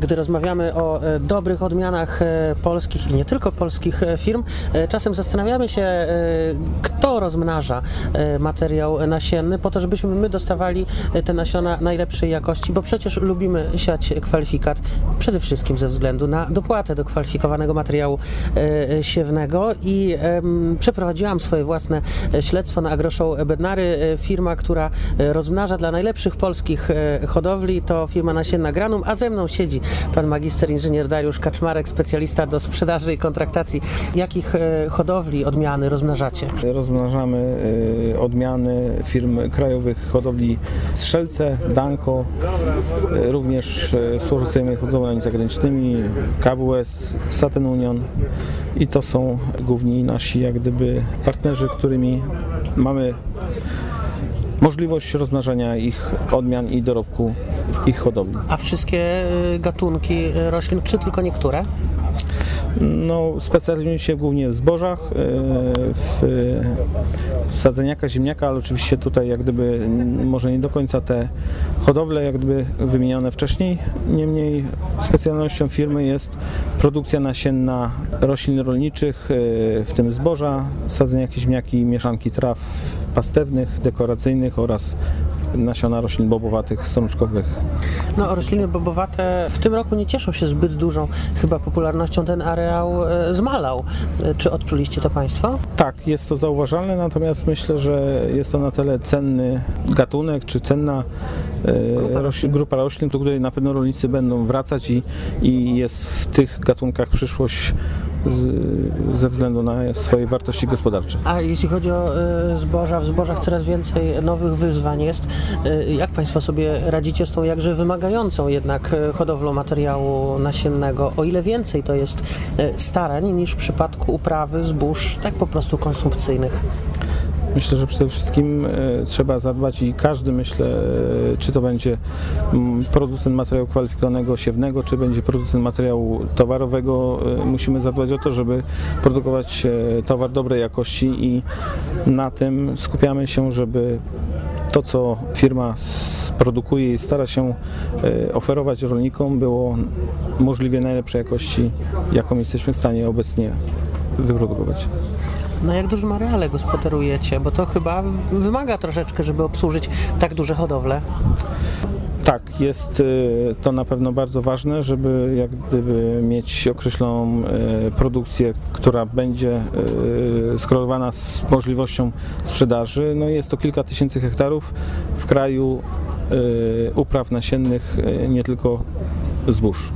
Gdy rozmawiamy o e, dobrych odmianach e, polskich i nie tylko polskich e, firm, czasem zastanawiamy się, kto rozmnaża materiał nasienny, po to, żebyśmy my dostawali te nasiona najlepszej jakości, bo przecież lubimy siać kwalifikat przede wszystkim ze względu na dopłatę do kwalifikowanego materiału siewnego i przeprowadziłam swoje własne śledztwo na Agroshow Bednary. Firma, która rozmnaża dla najlepszych polskich hodowli to firma nasienna Granum, a ze mną siedzi pan magister inżynier Dariusz Kaczmarek, specjalista do sprzedaży i kontraktacji. Jakich e, hodowli odmiany rozmnażacie? Rozmnażamy y, odmiany firm krajowych hodowli Strzelce, Danko, y, również współpracujemy hodowlami zagranicznymi, KWS, Satin Union i to są główni nasi jak gdyby partnerzy, którymi mamy możliwość rozmnażania ich odmian i dorobku ich hodowli. A wszystkie e, gatunki e, roślin, czy tylko niektóre? No, specjalizujemy się głównie w zbożach, e, w sadzeniaka, ziemniaka, ale oczywiście tutaj jak gdyby może nie do końca te hodowle jak gdyby wymienione wcześniej. Niemniej specjalnością firmy jest produkcja nasienna roślin rolniczych, w tym zboża, sadzeniaki, ziemniaki, mieszanki traw pastewnych, dekoracyjnych oraz nasiona roślin bobowatych, strączkowych. No, rośliny bobowate w tym roku nie cieszą się zbyt dużą chyba popularnością. Ten areał e, zmalał. E, Czy odczuliście to Państwo? Tak, jest to zauważalne, natomiast myślę, że jest to na tyle cenny gatunek, czy cenna e, roś, grupa roślin, do której na pewno rolnicy będą wracać i, i jest w tych gatunkach przyszłość z, ze względu na swoje wartości gospodarcze. A jeśli chodzi o e, zboża, w zbożach coraz więcej nowych wyzwań jest. E, Jak Państwo sobie radzicie z tą jakże wymagającą jednak e, hodowlą materiału nasiennego? O ile więcej to jest starań niż w przypadku uprawy zbóż tak po prostu konsumpcyjnych? Myślę, że przede wszystkim e, trzeba zadbać i każdy, myślę, e, czy to będzie mm, producent materiału kwalifikowanego siewnego, czy będzie producent materiału towarowego, e, musimy zadbać o to, żeby produkować towar dobrej jakości i na tym skupiamy się, żeby to, co firma produkuje i stara się oferować rolnikom, było możliwie najlepszej jakości, jaką jesteśmy w stanie obecnie wyprodukować. No jak dużym areale gospodarujecie? Bo to chyba wymaga troszeczkę, żeby obsłużyć tak duże hodowle. Tak, jest y, to na pewno bardzo ważne, żeby jak gdyby mieć określoną y, produkcję, która będzie y, skorelowana z możliwością sprzedaży. No jest to kilka tysięcy hektarów w kraju upraw nasiennych, nie tylko zbóż.